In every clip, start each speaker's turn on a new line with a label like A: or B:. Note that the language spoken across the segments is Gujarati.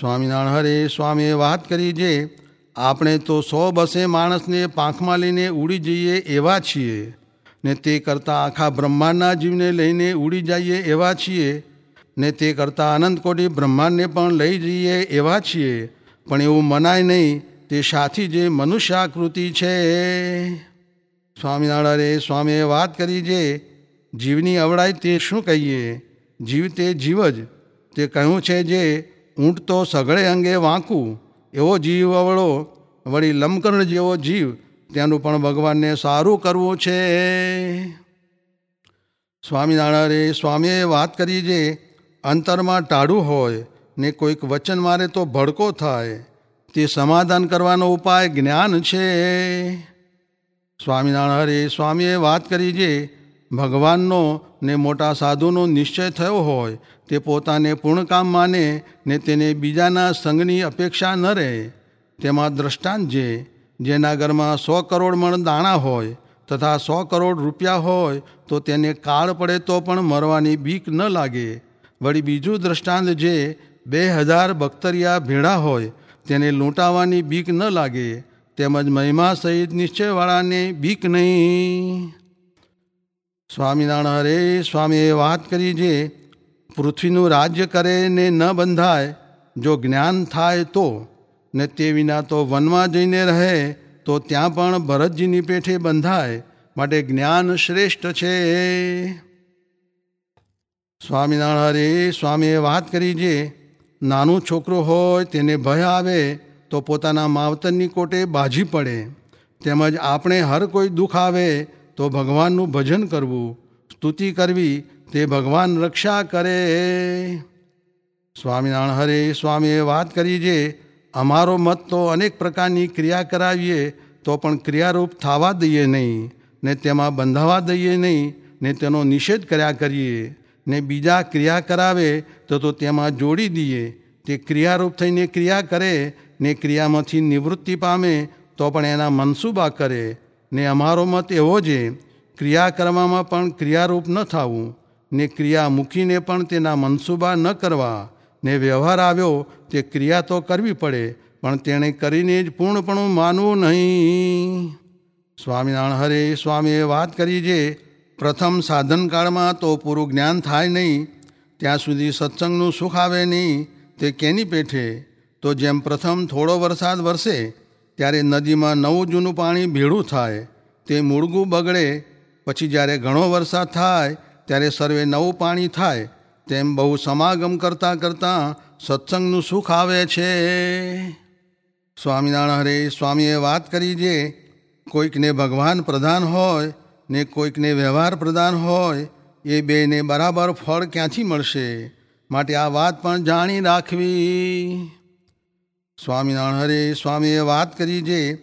A: સ્વામિનારાયણ હરે સ્વામીએ વાત કરી જે આપણે તો સો બસે માણસને પાંખમાં લઈને ઉડી જઈએ એવા છીએ ને તે કરતાં આખા બ્રહ્માંડના જીવને લઈને ઉડી જઈએ એવા છીએ ને તે કરતાં અનંતકોટી બ્રહ્માંડને પણ લઈ જઈએ એવા છીએ. પણ એવું મનાય નહીં, તે સાથી જે મનુષ્યાકૃતિ છે. સ્વામિનારાયણે સ્વામીએ વાત કરી જે જીવની અવળાઈ તે શું કહીએ? જીવ તે જીવ જ. તે કહ્યું છે જે ઊંટ તો સઘળે અંગે વાંકું, એવો જીવ અવળો, વળી લમકણ જેવો જીવ તેનું પણ ભગવાનને સારું કરવું છે. સ્વામિનારાયણ સ્વામીએ વાત કરી જે અંતરમાં ટાળું હોય ને કોઈક વચન મારે તો ભડકો થાય, તે સમાધાન કરવાનો ઉપાય જ્ઞાન છે. સ્વામિનારાયણ સ્વામીએ વાત કરી જે ભગવાનનો ને મોટા સાધુનો નિશ્ચય થયો હોય, તે પોતાને પૂર્ણ કામ માને ને તેને બીજાના સંઘની અપેક્ષા ન રહે. તેમાં દ્રષ્ટાંત જે જેના ઘરમાં સો કરોડ મણ દાણા હોય તથા સો કરોડ રૂપિયા હોય, તો તેને કાળ પડે તો પણ મરવાની બીક ન લાગે. વળી બીજું દ્રષ્ટાંત જે બે હજાર બખ્તરિયા ભેળા હોય, તેને લૂંટાવાની બીક ન લાગે. તેમજ મહિમા સહિત નિશ્ચયવાળાને બીક નહીં. સ્વામિનારાયણ હરે સ્વામીએ વાત કરી જે પૃથ્વીનું રાજ્ય કરે ને ન બંધાય, જો જ્ઞાન થાય તો, ને તે વિના તો વનમાં જઈને રહે, તો ત્યાં પણ ભરતજીની પેઠે બંધાય, માટે જ્ઞાન શ્રેષ્ઠ છે. સ્વામિનારાયણ હરે સ્વામીએ વાત કરી જે નાનું છોકરું હોય, તેને ભય આવે, તો પોતાના માવતરની કોટે બાજી પડે. તેમજ આપણે હર કોઈ દુઃખ આવે તો ભગવાનનું ભજન કરવું, સ્તુતિ કરવી, તે ભગવાન રક્ષા કરે. સ્વામિનારાયણ હરે સ્વામીએ વાત કરી જે, અમારો મત તો અનેક પ્રકારની ક્રિયા કરાવીએ, તો પણ ક્રિયારૂપ થવા દઈએ નહીં, ને તેમાં બંધાવા દઈએ નહીં, ને તેનો નિષેધ કર્યા કરીએ, ને બીજા ક્રિયા કરાવે, તો તો તેમાં જોડી દઈએ. તે ક્રિયારૂપ થઈને ક્રિયા કરે, ને ક્રિયામાંથી નિવૃત્તિ પામે, તો પણ એના મનસૂબા કરે. ને અમારો મત એવો છે, ક્રિયા કરવામાં પણ ક્રિયારૂપ ન થવું, ને ક્રિયા મૂકીને પણ તેના મનસૂબા ન કરવા, ને વ્યવહાર આવ્યો તે ક્રિયા તો કરવી પડે, પણ તેણે કરીને જ પૂર્ણપણું માનવું નહીં. સ્વામિનારાયણ હરે સ્વામીએ વાત કરી જે, પ્રથમ સાધનકાળમાં તો પૂરું જ્ઞાન થાય નહીં, ત્યાં સુધી સત્સંગનું સુખ આવે નહીં, તે કેની પેઠે? તો જેમ પ્રથમ થોડો વરસાદ વરસે ત્યારે નદીમાં નવું જૂનું પાણી ભેળું થાય, તે મૂળગું બગડે, પછી જ્યારે ઘણો વરસાદ થાય, ત્યારે સર્વે નવું પાણી થાય, તેમ બહુ સમાગમ કરતાં કરતાં સત્સંગનું સુખ આવે છે. સ્વામિનારાયણ હરે સ્વામીએ વાત કરી જે, કોઈકને ભગવાન પ્રધાન હોય, ને કોઈકને વ્યવહાર પ્રધાન હોય, એ બેને બરાબર ફળ ક્યાંથી મળશે? માટે આ વાત પણ જાણી રાખવી. સ્વામિનારાયણ હરે, સ્વામીએ વાત કરી જે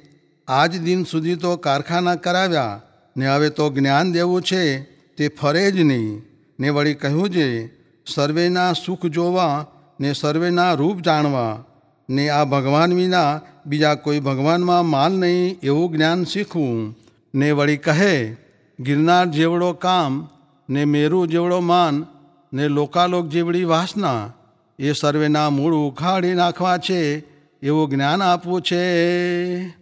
A: આજ દિન સુધી તો કારખાના કરાવ્યા, ને હવે તો જ્ઞાન દેવું છે, તે ફરે જ નહીં. ને વળી કહ્યું છે સર્વેના સુખ જોવા, ને સર્વેના રૂપ જાણવા, ને આ ભગવાન વિના બીજા કોઈ ભગવાનમાં માલ નહીં એવું જ્ઞાન શીખવું. ને વળી કહે, ગિરનાર જેવડો કામ, ને મેરુ જેવડો માન, ને લોકાલોક જેવડી વાસના, એ સર્વેના મૂળ ઉખાડી નાખવા છે એવું જ્ઞાન આપવું છે.